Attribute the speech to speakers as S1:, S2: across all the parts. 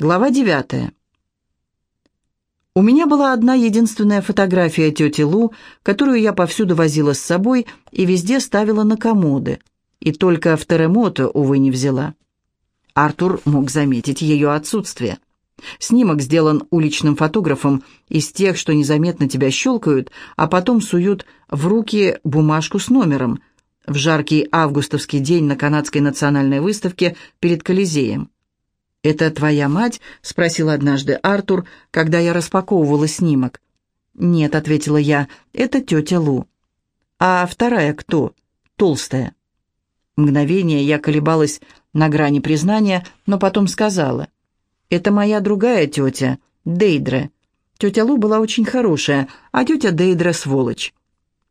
S1: Глава девятая. У меня была одна единственная фотография тети Лу, которую я повсюду возила с собой и везде ставила на комоды. И только в Теремото, увы, не взяла. Артур мог заметить ее отсутствие. Снимок сделан уличным фотографом из тех, что незаметно тебя щелкают, а потом суют в руки бумажку с номером в жаркий августовский день на канадской национальной выставке перед Колизеем. «Это твоя мать?» — спросил однажды Артур, когда я распаковывала снимок. «Нет», — ответила я, — «это тетя Лу». «А вторая кто?» «Толстая». Мгновение я колебалась на грани признания, но потом сказала. «Это моя другая тетя, Дейдре. Тетя Лу была очень хорошая, а тетя Дейдре — сволочь».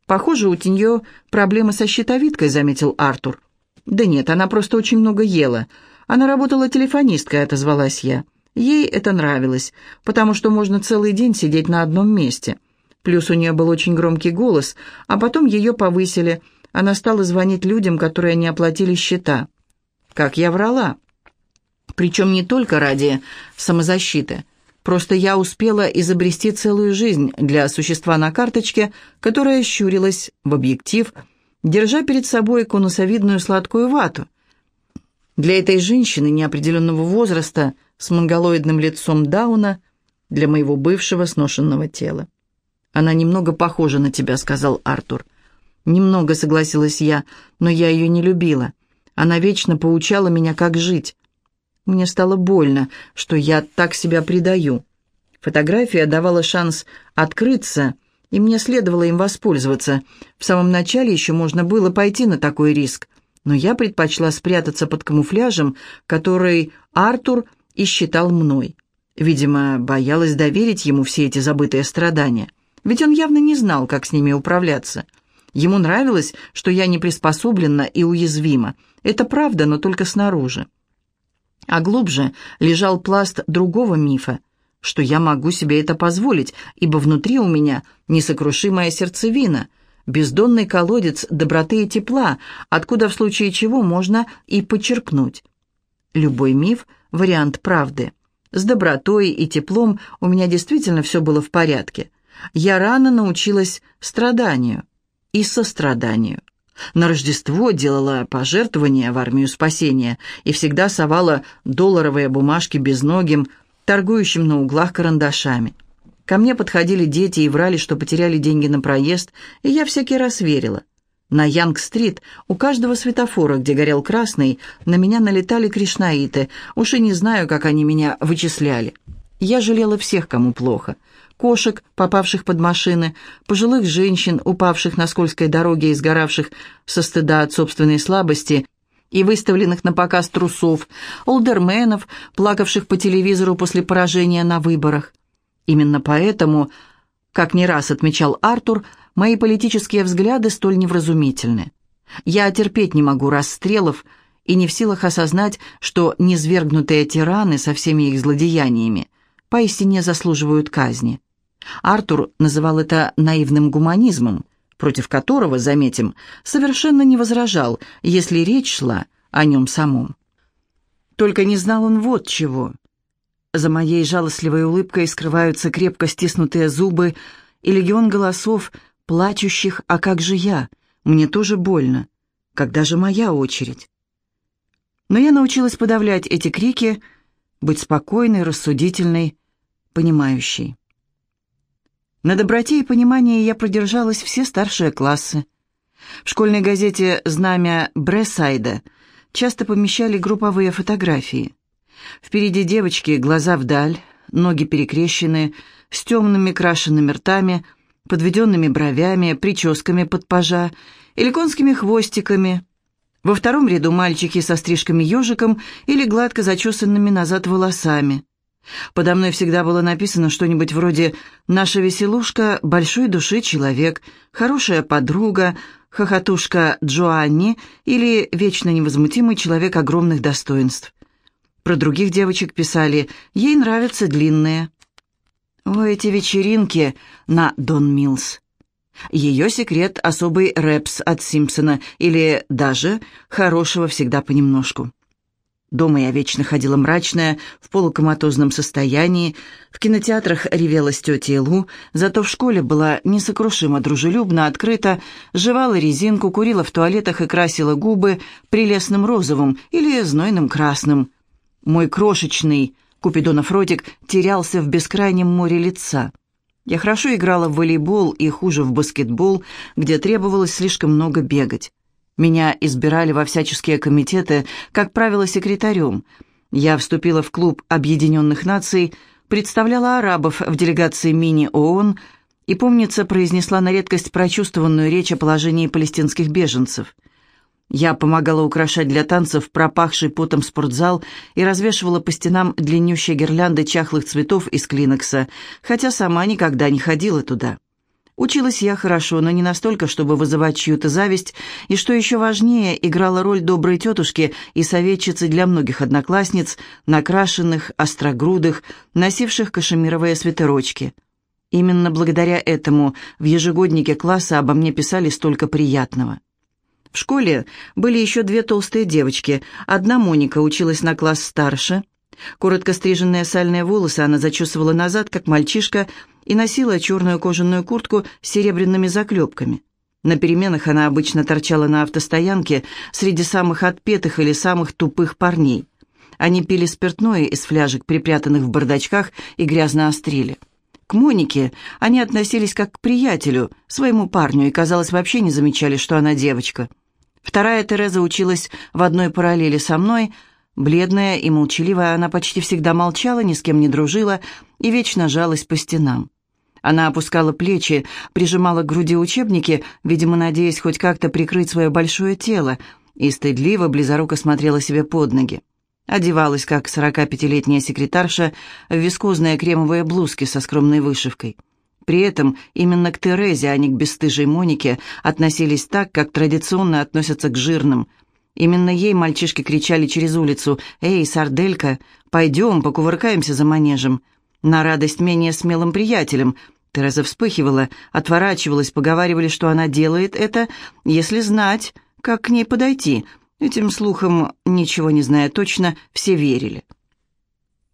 S1: «Похоже, у нее проблемы со щитовидкой», — заметил Артур. «Да нет, она просто очень много ела. Она работала телефонисткой, отозвалась я. Ей это нравилось, потому что можно целый день сидеть на одном месте. Плюс у нее был очень громкий голос, а потом ее повысили. Она стала звонить людям, которые не оплатили счета. Как я врала. Причем не только ради самозащиты. Просто я успела изобрести целую жизнь для существа на карточке, которая щурилась в объектив, держа перед собой конусовидную сладкую вату – для этой женщины неопределенного возраста с монголоидным лицом Дауна, для моего бывшего сношенного тела. «Она немного похожа на тебя», — сказал Артур. «Немного», — согласилась я, — «но я ее не любила. Она вечно поучала меня, как жить. Мне стало больно, что я так себя предаю. Фотография давала шанс открыться, и мне следовало им воспользоваться. В самом начале еще можно было пойти на такой риск но я предпочла спрятаться под камуфляжем, который Артур и считал мной. Видимо, боялась доверить ему все эти забытые страдания. Ведь он явно не знал, как с ними управляться. Ему нравилось, что я не приспособлена и уязвима. Это правда, но только снаружи. А глубже лежал пласт другого мифа, что я могу себе это позволить, ибо внутри у меня несокрушимая сердцевина, бездонный колодец доброты и тепла, откуда в случае чего можно и подчеркнуть. Любой миф – вариант правды. С добротой и теплом у меня действительно все было в порядке. Я рано научилась страданию и состраданию. На Рождество делала пожертвования в армию спасения и всегда совала долларовые бумажки безногим, торгующим на углах карандашами. Ко мне подходили дети и врали, что потеряли деньги на проезд, и я всякий раз верила. На Янг-стрит, у каждого светофора, где горел красный, на меня налетали кришнаиты. Уж и не знаю, как они меня вычисляли. Я жалела всех, кому плохо. Кошек, попавших под машины, пожилых женщин, упавших на скользкой дороге и сгоравших со стыда от собственной слабости и выставленных на показ трусов, олдерменов, плакавших по телевизору после поражения на выборах. Именно поэтому, как не раз отмечал Артур, мои политические взгляды столь невразумительны. Я терпеть не могу расстрелов и не в силах осознать, что низвергнутые тираны со всеми их злодеяниями поистине заслуживают казни. Артур называл это наивным гуманизмом, против которого, заметим, совершенно не возражал, если речь шла о нем самом. Только не знал он вот чего – за моей жалостливой улыбкой скрываются крепко стиснутые зубы и легион голосов, плачущих «А как же я? Мне тоже больно. Когда же моя очередь?» Но я научилась подавлять эти крики, быть спокойной, рассудительной, понимающей. На доброте и понимании я продержалась все старшие классы. В школьной газете «Знамя Брессайда» часто помещали групповые фотографии. Впереди девочки, глаза вдаль, ноги перекрещены, с темными крашенными ртами, подведенными бровями, прическами под пажа, иликонскими хвостиками. Во втором ряду мальчики со стрижками-ежиком или гладко зачесанными назад волосами. Подо мной всегда было написано что-нибудь вроде «Наша веселушка – большой души человек», «Хорошая подруга», «Хохотушка Джоанни» или «Вечно невозмутимый человек огромных достоинств». Про других девочек писали «Ей нравятся длинные». О, эти вечеринки на Дон Милс. Ее секрет – особый рэпс от Симпсона или даже хорошего всегда понемножку. Дома я вечно ходила мрачная, в полукоматозном состоянии, в кинотеатрах ревела с тетей Лу, зато в школе была несокрушимо дружелюбна, открыта, жевала резинку, курила в туалетах и красила губы прелестным розовым или знойным красным. Мой крошечный Купидонов ротик терялся в бескрайнем море лица. Я хорошо играла в волейбол и хуже в баскетбол, где требовалось слишком много бегать. Меня избирали во всяческие комитеты, как правило, секретарем. Я вступила в клуб Объединенных Наций, представляла арабов в делегации мини-ООН и, помнится, произнесла на редкость прочувствованную речь о положении палестинских беженцев. Я помогала украшать для танцев пропахший потом спортзал и развешивала по стенам длиннющие гирлянды чахлых цветов из клинокса, хотя сама никогда не ходила туда. Училась я хорошо, но не настолько, чтобы вызывать чью-то зависть, и, что еще важнее, играла роль доброй тетушки и советчицы для многих одноклассниц, накрашенных, острогрудых, носивших кашемировые свитерочки. Именно благодаря этому в ежегоднике класса обо мне писали столько приятного. В школе были еще две толстые девочки. Одна Моника училась на класс старше. Коротко стриженные сальные волосы она зачесывала назад, как мальчишка, и носила черную кожаную куртку с серебряными заклепками. На переменах она обычно торчала на автостоянке среди самых отпетых или самых тупых парней. Они пили спиртное из фляжек, припрятанных в бардачках, и грязно острили. К Монике они относились как к приятелю, своему парню, и, казалось, вообще не замечали, что она девочка. Вторая Тереза училась в одной параллели со мной. Бледная и молчаливая, она почти всегда молчала, ни с кем не дружила и вечно жалась по стенам. Она опускала плечи, прижимала к груди учебники, видимо, надеясь хоть как-то прикрыть свое большое тело, и стыдливо, близоруко смотрела себе под ноги. Одевалась, как 45-летняя секретарша, в вискозные кремовые блузки со скромной вышивкой. При этом именно к Терезе, а не к бесстыжей Монике, относились так, как традиционно относятся к жирным. Именно ей мальчишки кричали через улицу «Эй, сарделька, пойдем, покувыркаемся за манежем», на радость менее смелым приятелям. Тереза вспыхивала, отворачивалась, поговаривали, что она делает это, если знать, как к ней подойти. Этим слухам, ничего не зная точно, все верили.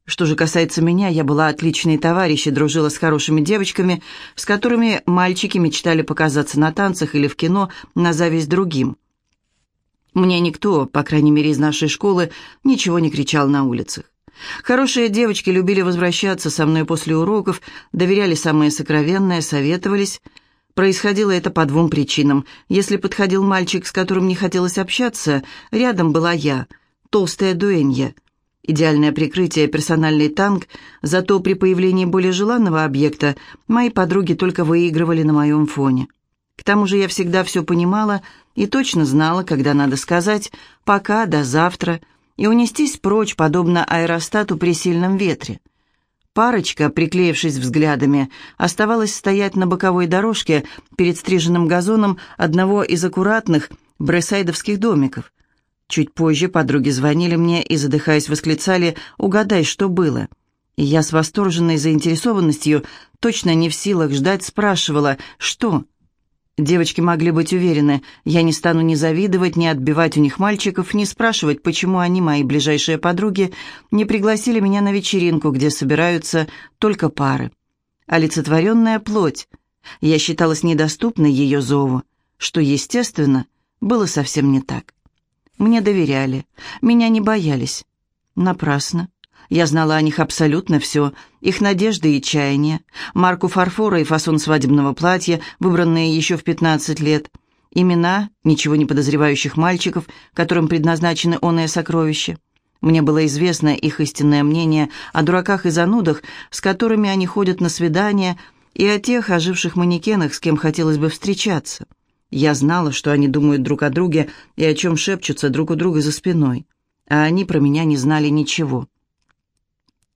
S1: Что же касается меня, я была отличной товарищ и дружила с хорошими девочками, с которыми мальчики мечтали показаться на танцах или в кино на зависть другим. Мне никто, по крайней мере из нашей школы, ничего не кричал на улицах. Хорошие девочки любили возвращаться со мной после уроков, доверяли самое сокровенное, советовались. Происходило это по двум причинам. Если подходил мальчик, с которым не хотелось общаться, рядом была я, толстая дуэнья. Идеальное прикрытие, персональный танк, зато при появлении более желанного объекта мои подруги только выигрывали на моем фоне. К тому же я всегда все понимала и точно знала, когда надо сказать «пока», «до завтра», и унестись прочь, подобно аэростату при сильном ветре. Парочка, приклеившись взглядами, оставалась стоять на боковой дорожке перед стриженным газоном одного из аккуратных бресайдовских домиков. Чуть позже подруги звонили мне и, задыхаясь, восклицали «Угадай, что было?» И я с восторженной заинтересованностью, точно не в силах ждать, спрашивала «Что?». Девочки могли быть уверены, я не стану ни завидовать, ни отбивать у них мальчиков, ни спрашивать, почему они, мои ближайшие подруги, не пригласили меня на вечеринку, где собираются только пары. Олицетворенная плоть. Я считалась недоступной ее зову, что, естественно, было совсем не так. Мне доверяли, меня не боялись. Напрасно. Я знала о них абсолютно все, их надежды и чаяния, марку фарфора и фасон свадебного платья, выбранные еще в 15 лет, имена ничего не подозревающих мальчиков, которым предназначены оное сокровище. Мне было известно их истинное мнение о дураках и занудах, с которыми они ходят на свидания, и о тех оживших манекенах, с кем хотелось бы встречаться. Я знала, что они думают друг о друге и о чем шепчутся друг у друга за спиной, а они про меня не знали ничего.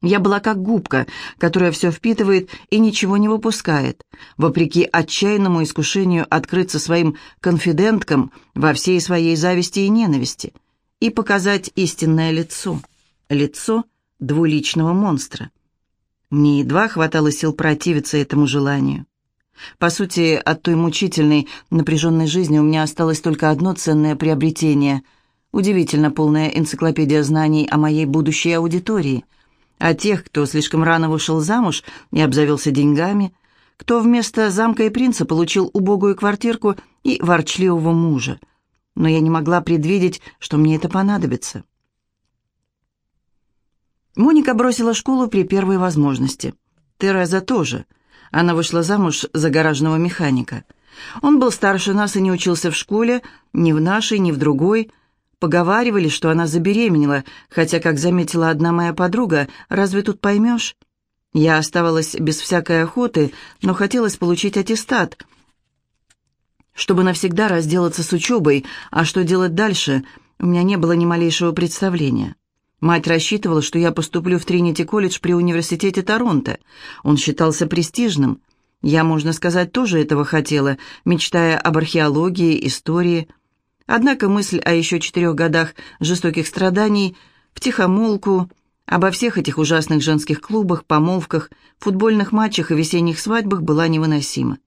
S1: Я была как губка, которая все впитывает и ничего не выпускает, вопреки отчаянному искушению открыться своим конфиденткам во всей своей зависти и ненависти и показать истинное лицо, лицо двуличного монстра. Мне едва хватало сил противиться этому желанию. По сути, от той мучительной, напряженной жизни у меня осталось только одно ценное приобретение — Удивительно полная энциклопедия знаний о моей будущей аудитории. О тех, кто слишком рано вышел замуж и обзавелся деньгами, кто вместо замка и принца получил убогую квартирку и ворчливого мужа. Но я не могла предвидеть, что мне это понадобится. Моника бросила школу при первой возможности. Тереза тоже. Она вышла замуж за гаражного механика. Он был старше нас и не учился в школе, ни в нашей, ни в другой. Поговаривали, что она забеременела, хотя, как заметила одна моя подруга, разве тут поймешь? Я оставалась без всякой охоты, но хотелось получить аттестат, чтобы навсегда разделаться с учебой, а что делать дальше, у меня не было ни малейшего представления. Мать рассчитывала, что я поступлю в Тринити-колледж при университете Торонто. Он считался престижным. Я, можно сказать, тоже этого хотела, мечтая об археологии, истории. Однако мысль о еще четырех годах жестоких страданий, втихомолку, обо всех этих ужасных женских клубах, помолвках, футбольных матчах и весенних свадьбах была невыносима.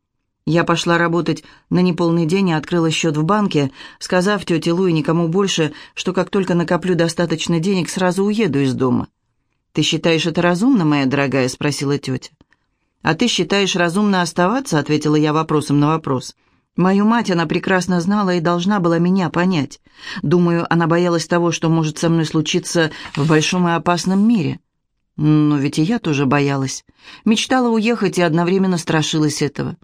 S1: Я пошла работать на неполный день и открыла счет в банке, сказав тете Лу и никому больше, что как только накоплю достаточно денег, сразу уеду из дома. «Ты считаешь это разумно, моя дорогая?» — спросила тетя. «А ты считаешь разумно оставаться?» — ответила я вопросом на вопрос. Мою мать она прекрасно знала и должна была меня понять. Думаю, она боялась того, что может со мной случиться в большом и опасном мире. Но ведь и я тоже боялась. Мечтала уехать и одновременно страшилась этого.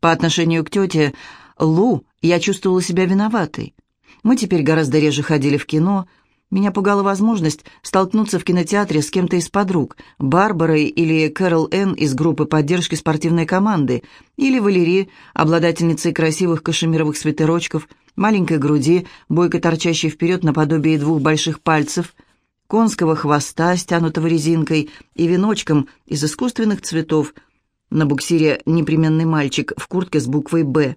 S1: По отношению к тете Лу я чувствовала себя виноватой. Мы теперь гораздо реже ходили в кино. Меня пугала возможность столкнуться в кинотеатре с кем-то из подруг, Барбарой или Кэрол Энн из группы поддержки спортивной команды, или Валерии, обладательницей красивых кашемировых свитерочков, маленькой груди, бойко торчащей вперед наподобие двух больших пальцев, конского хвоста, стянутого резинкой, и веночком из искусственных цветов – на буксире непременный мальчик в куртке с буквой «Б».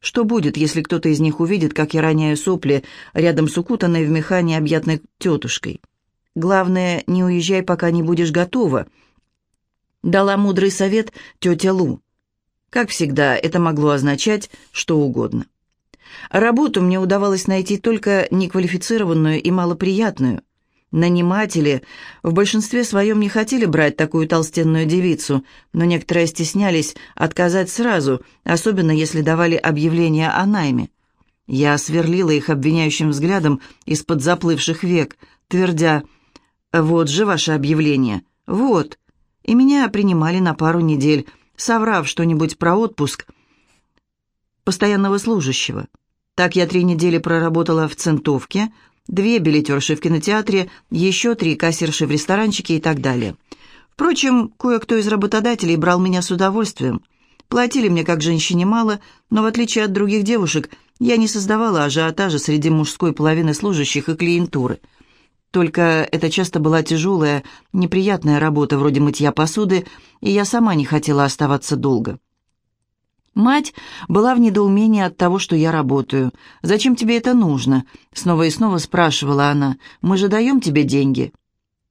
S1: Что будет, если кто-то из них увидит, как я роняю сопли рядом с укутанной в меха необъятной тетушкой? Главное, не уезжай, пока не будешь готова. Дала мудрый совет тетя Лу. Как всегда, это могло означать что угодно. Работу мне удавалось найти только неквалифицированную и малоприятную – Наниматели в большинстве своем не хотели брать такую толстенную девицу, но некоторые стеснялись отказать сразу, особенно если давали объявление о найме. Я сверлила их обвиняющим взглядом из-под заплывших век, твердя «Вот же ваше объявление, вот». И меня принимали на пару недель, соврав что-нибудь про отпуск постоянного служащего. Так я три недели проработала в Центовке, две билетерши в кинотеатре, еще три кассирши в ресторанчике и так далее. Впрочем, кое-кто из работодателей брал меня с удовольствием. Платили мне как женщине мало, но в отличие от других девушек, я не создавала ажиотажа среди мужской половины служащих и клиентуры. Только это часто была тяжелая, неприятная работа вроде мытья посуды, и я сама не хотела оставаться долго. Мать была в недоумении от того, что я работаю. «Зачем тебе это нужно?» Снова и снова спрашивала она. «Мы же даем тебе деньги».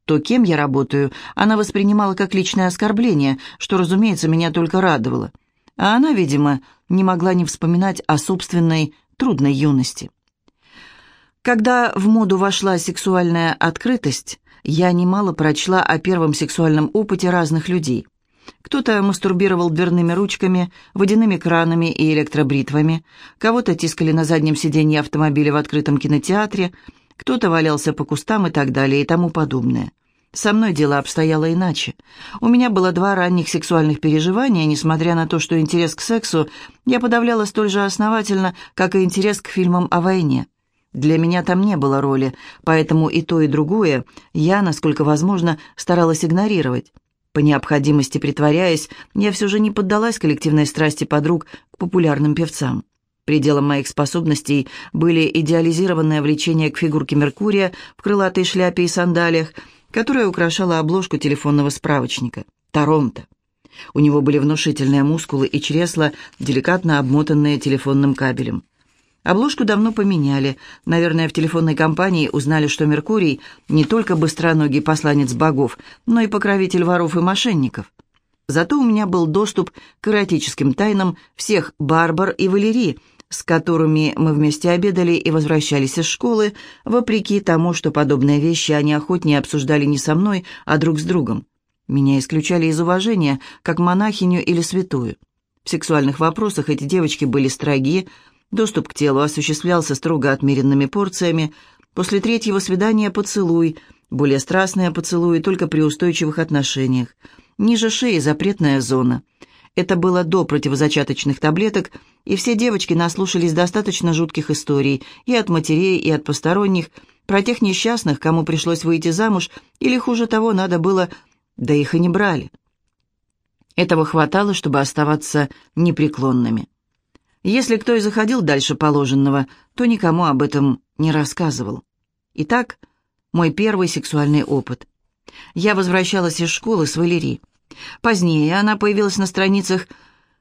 S1: То, кем я работаю, она воспринимала как личное оскорбление, что, разумеется, меня только радовало. А она, видимо, не могла не вспоминать о собственной трудной юности. Когда в моду вошла сексуальная открытость, я немало прочла о первом сексуальном опыте разных людей. Кто-то мастурбировал дверными ручками, водяными кранами и электробритвами, кого-то тискали на заднем сиденье автомобиля в открытом кинотеатре, кто-то валялся по кустам и так далее и тому подобное. Со мной дело обстояло иначе. У меня было два ранних сексуальных переживания, несмотря на то, что интерес к сексу я подавляла столь же основательно, как и интерес к фильмам о войне. Для меня там не было роли, поэтому и то, и другое я, насколько возможно, старалась игнорировать. По необходимости притворяясь, я все же не поддалась коллективной страсти подруг к популярным певцам. Пределом моих способностей были идеализированное влечение к фигурке Меркурия в крылатой шляпе и сандалиях, которая украшала обложку телефонного справочника. Торонто. У него были внушительные мускулы и чресла, деликатно обмотанные телефонным кабелем. Обложку давно поменяли. Наверное, в телефонной компании узнали, что Меркурий не только быстроногий посланец богов, но и покровитель воров и мошенников. Зато у меня был доступ к эротическим тайнам всех Барбар и Валерии, с которыми мы вместе обедали и возвращались из школы, вопреки тому, что подобные вещи они охотнее обсуждали не со мной, а друг с другом. Меня исключали из уважения, как монахиню или святую. В сексуальных вопросах эти девочки были строги, доступ к телу осуществлялся строго отмеренными порциями, после третьего свидания поцелуй, более страстные поцелуи только при устойчивых отношениях, ниже шеи запретная зона. Это было до противозачаточных таблеток, и все девочки наслушались достаточно жутких историй и от матерей, и от посторонних, про тех несчастных, кому пришлось выйти замуж, или, хуже того, надо было, да их и не брали. Этого хватало, чтобы оставаться непреклонными. Если кто и заходил дальше положенного, то никому об этом не рассказывал. Итак, мой первый сексуальный опыт. Я возвращалась из школы с Валери. Позднее она появилась на страницах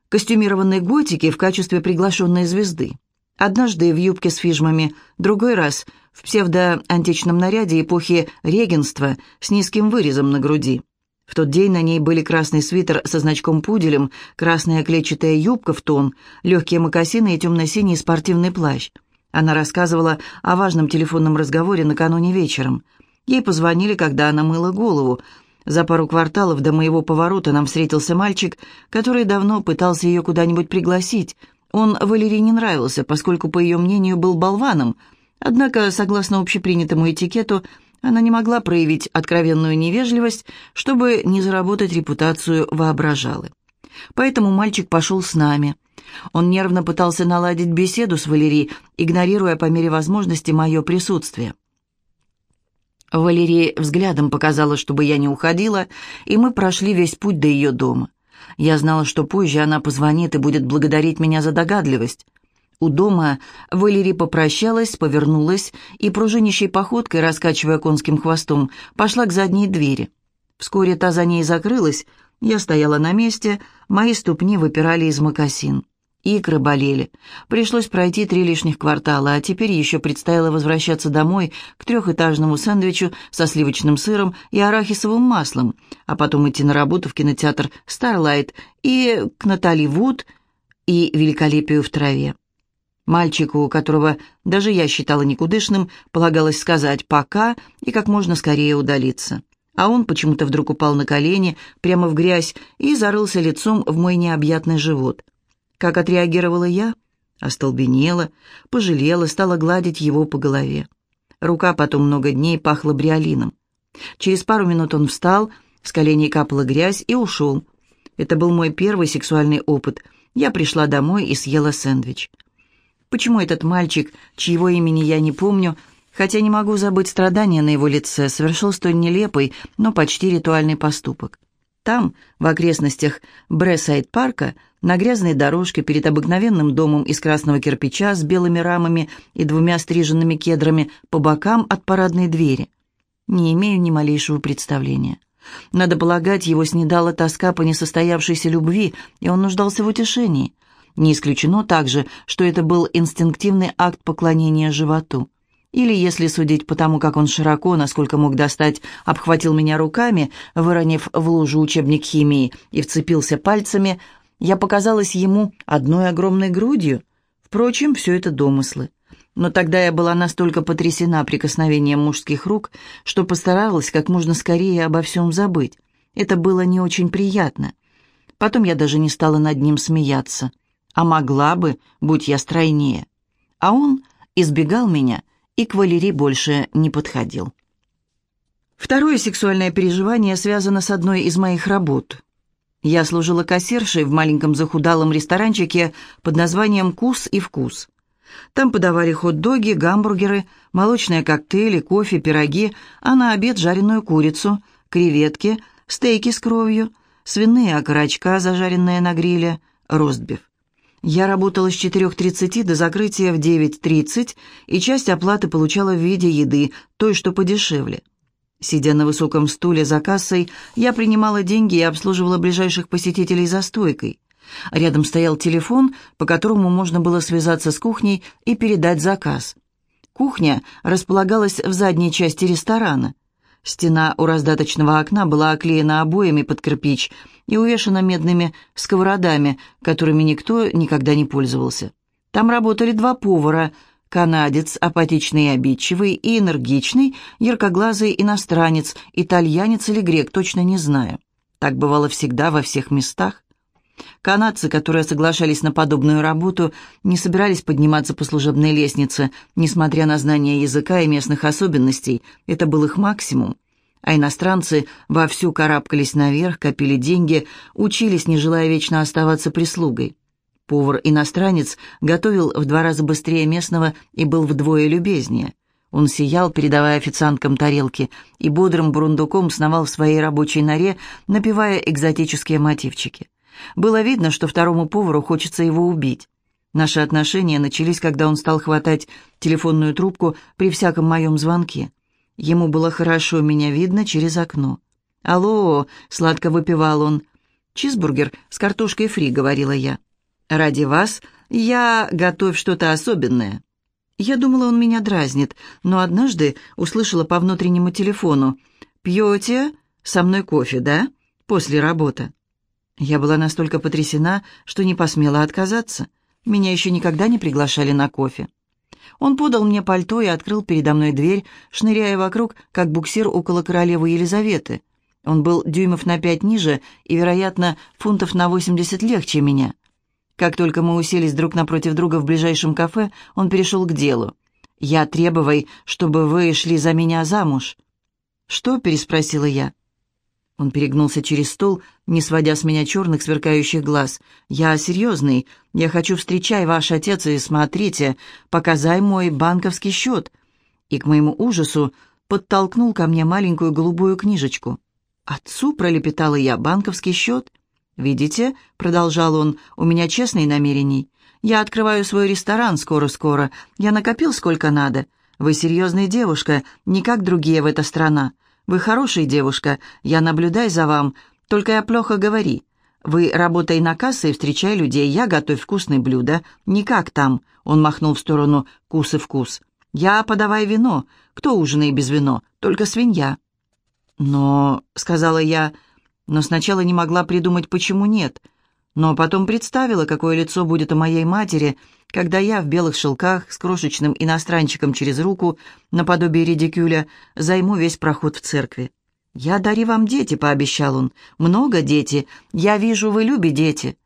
S1: костюмированной готики в качестве приглашенной звезды. Однажды в юбке с фижмами, другой раз в псевдоантичном наряде эпохи регенства с низким вырезом на груди. В тот день на ней были красный свитер со значком-пуделем, красная клетчатая юбка в тон, легкие мокасины и темно-синий спортивный плащ. Она рассказывала о важном телефонном разговоре накануне вечером. Ей позвонили, когда она мыла голову. За пару кварталов до моего поворота нам встретился мальчик, который давно пытался ее куда-нибудь пригласить. Он Валерии не нравился, поскольку, по ее мнению, был болваном. Однако, согласно общепринятому этикету, она не могла проявить откровенную невежливость, чтобы не заработать репутацию воображалы. Поэтому мальчик пошел с нами. Он нервно пытался наладить беседу с Валерией, игнорируя по мере возможности мое присутствие. Валерия взглядом показала, чтобы я не уходила, и мы прошли весь путь до ее дома. Я знала, что позже она позвонит и будет благодарить меня за догадливость. У дома Валерия попрощалась, повернулась и пружинищей походкой, раскачивая конским хвостом, пошла к задней двери. Вскоре та за ней закрылась, я стояла на месте, мои ступни выпирали из мокасин. Икры болели. Пришлось пройти три лишних квартала, а теперь еще предстояло возвращаться домой к трехэтажному сэндвичу со сливочным сыром и арахисовым маслом, а потом идти на работу в кинотеатр «Старлайт» и к Натали Вуд и «Великолепию в траве». Мальчику, которого даже я считала никудышным, полагалось сказать «пока» и как можно скорее удалиться. А он почему-то вдруг упал на колени, прямо в грязь, и зарылся лицом в мой необъятный живот. Как отреагировала я? Остолбенела, пожалела, стала гладить его по голове. Рука потом много дней пахла бриолином. Через пару минут он встал, с коленей капала грязь и ушел. Это был мой первый сексуальный опыт. Я пришла домой и съела сэндвич. Почему этот мальчик, чьего имени я не помню, хотя не могу забыть страдания на его лице, совершил столь нелепый, но почти ритуальный поступок? Там, в окрестностях Брессайд-парка, на грязной дорожке перед обыкновенным домом из красного кирпича с белыми рамами и двумя стриженными кедрами по бокам от парадной двери. Не имею ни малейшего представления. Надо полагать, его снедала тоска по несостоявшейся любви, и он нуждался в утешении. Не исключено также, что это был инстинктивный акт поклонения животу. Или, если судить по тому, как он широко, насколько мог достать, обхватил меня руками, выронив в лужу учебник химии и вцепился пальцами, я показалась ему одной огромной грудью. Впрочем, все это домыслы. Но тогда я была настолько потрясена прикосновением мужских рук, что постаралась как можно скорее обо всем забыть. Это было не очень приятно. Потом я даже не стала над ним смеяться а могла бы, будь я стройнее. А он избегал меня и к Валерии больше не подходил. Второе сексуальное переживание связано с одной из моих работ. Я служила кассиршей в маленьком захудалом ресторанчике под названием «Кус и вкус». Там подавали хот-доги, гамбургеры, молочные коктейли, кофе, пироги, а на обед жареную курицу, креветки, стейки с кровью, свиные окорочка, зажаренные на гриле, ростбиф. Я работала с 4.30 до закрытия в 9.30, и часть оплаты получала в виде еды, той, что подешевле. Сидя на высоком стуле за кассой, я принимала деньги и обслуживала ближайших посетителей за стойкой. Рядом стоял телефон, по которому можно было связаться с кухней и передать заказ. Кухня располагалась в задней части ресторана. Стена у раздаточного окна была оклеена обоями под кирпич и увешана медными сковородами, которыми никто никогда не пользовался. Там работали два повара, канадец, апатичный и обидчивый, и энергичный, яркоглазый иностранец, итальянец или грек, точно не знаю. Так бывало всегда во всех местах. Канадцы, которые соглашались на подобную работу, не собирались подниматься по служебной лестнице, несмотря на знание языка и местных особенностей. Это был их максимум. А иностранцы вовсю карабкались наверх, копили деньги, учились, не желая вечно оставаться прислугой. Повар-иностранец готовил в два раза быстрее местного и был вдвое любезнее. Он сиял, передавая официанткам тарелки, и бодрым бурундуком сновал в своей рабочей норе, напевая экзотические мотивчики. Было видно, что второму повару хочется его убить. Наши отношения начались, когда он стал хватать телефонную трубку при всяком моем звонке. Ему было хорошо меня видно через окно. «Алло!» — сладко выпивал он. «Чизбургер с картошкой фри», — говорила я. «Ради вас я готовь что-то особенное». Я думала, он меня дразнит, но однажды услышала по внутреннему телефону. «Пьете со мной кофе, да? После работы». Я была настолько потрясена, что не посмела отказаться. Меня еще никогда не приглашали на кофе. Он подал мне пальто и открыл передо мной дверь, шныряя вокруг, как буксир около королевы Елизаветы. Он был дюймов на пять ниже и, вероятно, фунтов на восемьдесят легче меня. Как только мы уселись друг напротив друга в ближайшем кафе, он перешел к делу. «Я требовай, чтобы вы шли за меня замуж». «Что?» — переспросила я. Он перегнулся через стол, не сводя с меня черных сверкающих глаз. «Я серьезный. Я хочу встречай ваш отец и смотрите, показай мой банковский счет». И к моему ужасу подтолкнул ко мне маленькую голубую книжечку. «Отцу», — пролепетала я, — «банковский счет?» «Видите», — продолжал он, — «у меня честные намерений. Я открываю свой ресторан скоро-скоро. Я накопил сколько надо. Вы серьезная девушка, не как другие в эта страна. Вы хорошая девушка, я наблюдаю за вам, только я плохо говори. Вы работай на кассе и встречай людей, я готовь вкусные блюда. Не как там, он махнул в сторону кус и вкус. Я подавай вино. Кто ужинает без вино? Только свинья. Но, сказала я, но сначала не могла придумать, почему нет. Но потом представила, какое лицо будет у моей матери, когда я в белых шелках с крошечным иностранчиком через руку, наподобие редикюля, займу весь проход в церкви. «Я дари вам дети», — пообещал он. «Много дети. Я вижу, вы любите дети.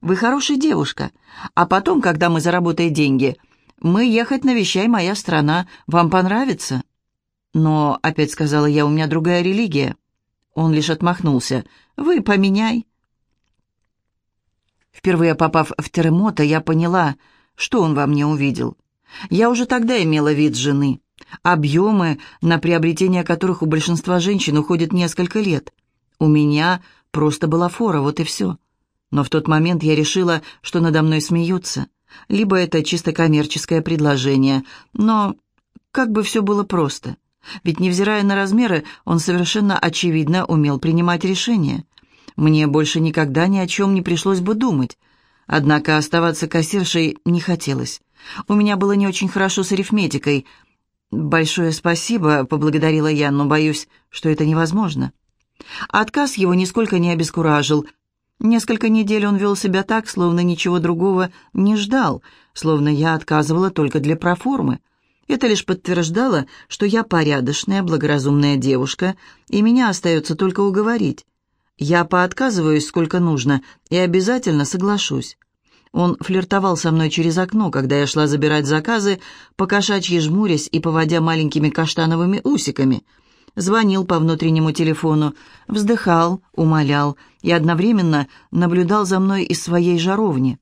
S1: Вы хорошая девушка. А потом, когда мы заработаем деньги, мы ехать навещай моя страна. Вам понравится?» «Но», — опять сказала я, — «у меня другая религия». Он лишь отмахнулся. «Вы поменяй». Впервые попав в Теремота, я поняла, что он во мне увидел. Я уже тогда имела вид жены, объемы, на приобретение которых у большинства женщин уходит несколько лет. У меня просто была фора, вот и все. Но в тот момент я решила, что надо мной смеются. Либо это чисто коммерческое предложение, но как бы все было просто. Ведь, невзирая на размеры, он совершенно очевидно умел принимать решения. Мне больше никогда ни о чем не пришлось бы думать. Однако оставаться кассиршей не хотелось. У меня было не очень хорошо с арифметикой. «Большое спасибо», — поблагодарила я, но боюсь, что это невозможно. Отказ его нисколько не обескуражил. Несколько недель он вел себя так, словно ничего другого не ждал, словно я отказывала только для проформы. Это лишь подтверждало, что я порядочная, благоразумная девушка, и меня остается только уговорить. Я поотказываюсь сколько нужно и обязательно соглашусь. Он флиртовал со мной через окно, когда я шла забирать заказы, покошачьи жмурясь и поводя маленькими каштановыми усиками. Звонил по внутреннему телефону, вздыхал, умолял и одновременно наблюдал за мной из своей жаровни.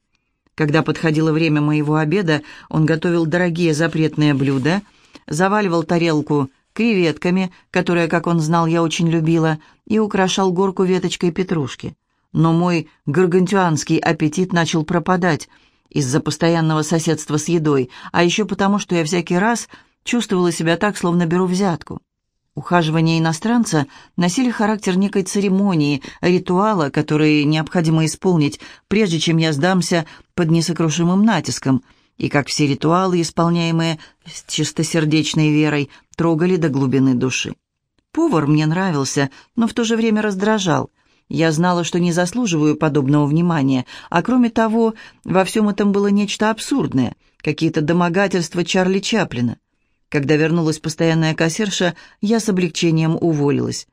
S1: Когда подходило время моего обеда, он готовил дорогие запретные блюда, заваливал тарелку креветками, которые, как он знал, я очень любила, и украшал горку веточкой петрушки. Но мой гаргантюанский аппетит начал пропадать из-за постоянного соседства с едой, а еще потому, что я всякий раз чувствовала себя так, словно беру взятку. Ухаживания иностранца носили характер некой церемонии, ритуала, который необходимо исполнить, прежде чем я сдамся под несокрушимым натиском – и, как все ритуалы, исполняемые с чистосердечной верой, трогали до глубины души. Повар мне нравился, но в то же время раздражал. Я знала, что не заслуживаю подобного внимания, а кроме того, во всем этом было нечто абсурдное, какие-то домогательства Чарли Чаплина. Когда вернулась постоянная кассирша, я с облегчением уволилась.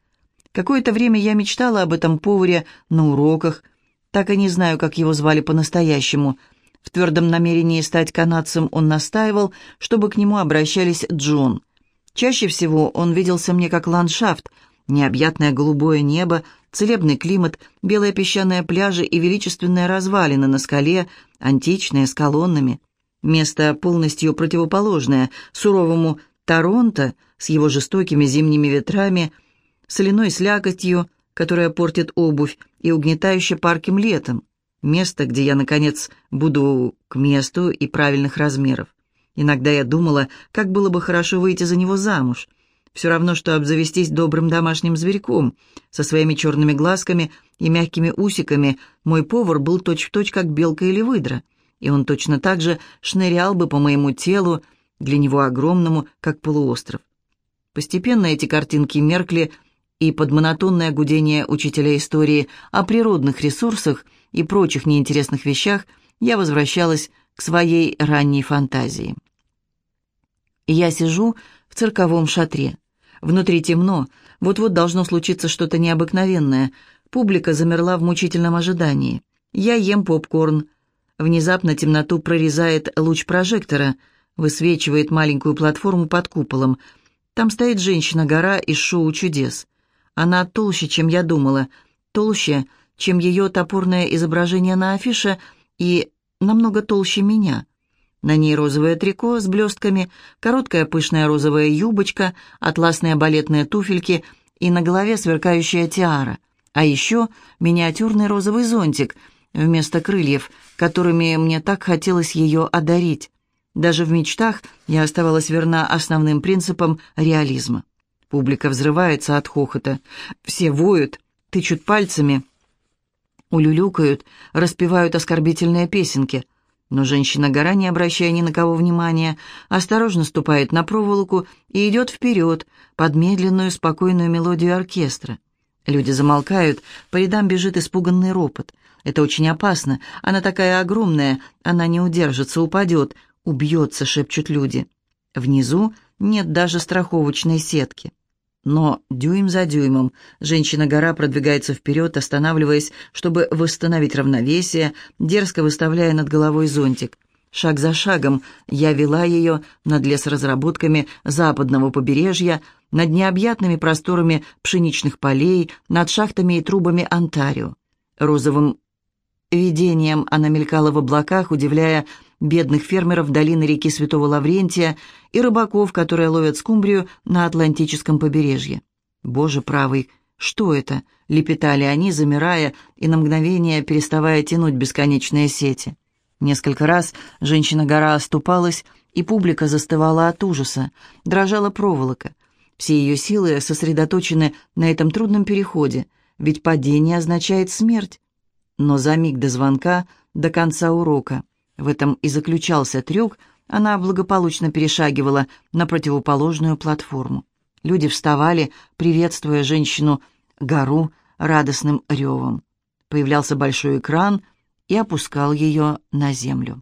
S1: Какое-то время я мечтала об этом поваре на уроках, так и не знаю, как его звали по-настоящему. В твердом намерении стать канадцем он настаивал, чтобы к нему обращались Джон. Чаще всего он виделся мне как ландшафт, необъятное голубое небо, целебный климат, белые песчаные пляжи и величественные развалины на скале, античные, с колоннами. Место полностью противоположное суровому Торонто с его жестокими зимними ветрами, соляной слякотью, которая портит обувь, и угнетающе парким летом. Место, где я, наконец, буду к месту и правильных размеров. Иногда я думала, как было бы хорошо выйти за него замуж. Все равно, что обзавестись добрым домашним зверьком. Со своими черными глазками и мягкими усиками мой повар был точь-в-точь, точь, как белка или выдра — и он точно так же шнырял бы по моему телу, для него огромному, как полуостров. Постепенно эти картинки меркли, и под монотонное гудение учителя истории о природных ресурсах и прочих неинтересных вещах я возвращалась к своей ранней фантазии. Я сижу в цирковом шатре. Внутри темно, вот-вот должно случиться что-то необыкновенное. Публика замерла в мучительном ожидании. Я ем попкорн, Внезапно темноту прорезает луч прожектора, высвечивает маленькую платформу под куполом. Там стоит женщина-гора из шоу «Чудес». Она толще, чем я думала, толще, чем ее топорное изображение на афише и намного толще меня. На ней розовое трико с блестками, короткая пышная розовая юбочка, атласные балетные туфельки и на голове сверкающая тиара. А еще миниатюрный розовый зонтик — вместо крыльев, которыми мне так хотелось ее одарить. Даже в мечтах я оставалась верна основным принципам реализма. Публика взрывается от хохота. Все воют, тычут пальцами, улюлюкают, распевают оскорбительные песенки. Но женщина-гора, не обращая ни на кого внимания, осторожно ступает на проволоку и идет вперед под медленную, спокойную мелодию оркестра. Люди замолкают, по рядам бежит испуганный ропот — это очень опасно. Она такая огромная, она не удержится, упадет, убьется, шепчут люди. Внизу нет даже страховочной сетки. Но дюйм за дюймом женщина-гора продвигается вперед, останавливаясь, чтобы восстановить равновесие, дерзко выставляя над головой зонтик. Шаг за шагом я вела ее над лесоразработками западного побережья, над необъятными просторами пшеничных полей, над шахтами и трубами Онтарио. Розовым Видением она мелькала в облаках, удивляя бедных фермеров долины реки Святого Лаврентия и рыбаков, которые ловят скумбрию на Атлантическом побережье. «Боже правый, что это?» — лепетали они, замирая и на мгновение переставая тянуть бесконечные сети. Несколько раз женщина-гора оступалась, и публика застывала от ужаса, дрожала проволока. Все ее силы сосредоточены на этом трудном переходе, ведь падение означает смерть но за миг до звонка, до конца урока. В этом и заключался трюк, она благополучно перешагивала на противоположную платформу. Люди вставали, приветствуя женщину гору радостным ревом. Появлялся большой экран и опускал ее на землю.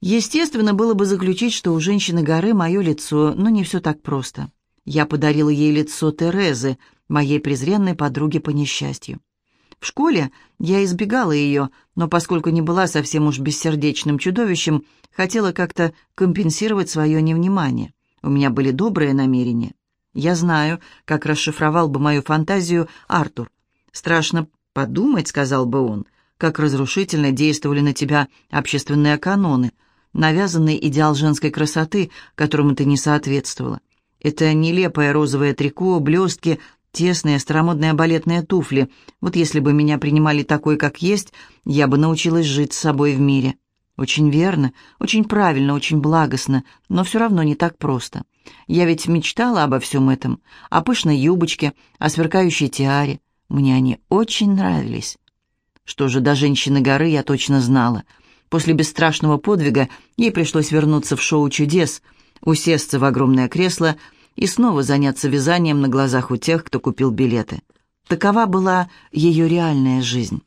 S1: Естественно, было бы заключить, что у женщины горы мое лицо, но не все так просто. Я подарила ей лицо Терезы, моей презренной подруге по несчастью. В школе я избегала ее, но поскольку не была совсем уж бессердечным чудовищем, хотела как-то компенсировать свое невнимание. У меня были добрые намерения. Я знаю, как расшифровал бы мою фантазию Артур. «Страшно подумать», — сказал бы он, — «как разрушительно действовали на тебя общественные каноны, навязанный идеал женской красоты, которому ты не соответствовала. Это нелепое розовое трико, блестки, тесные старомодные балетные туфли. Вот если бы меня принимали такой, как есть, я бы научилась жить с собой в мире. Очень верно, очень правильно, очень благостно, но все равно не так просто. Я ведь мечтала обо всем этом, о пышной юбочке, о сверкающей тиаре. Мне они очень нравились. Что же, до женщины горы я точно знала. После бесстрашного подвига ей пришлось вернуться в шоу чудес, усесться в огромное кресло — и снова заняться вязанием на глазах у тех, кто купил билеты. Такова была ее реальная жизнь.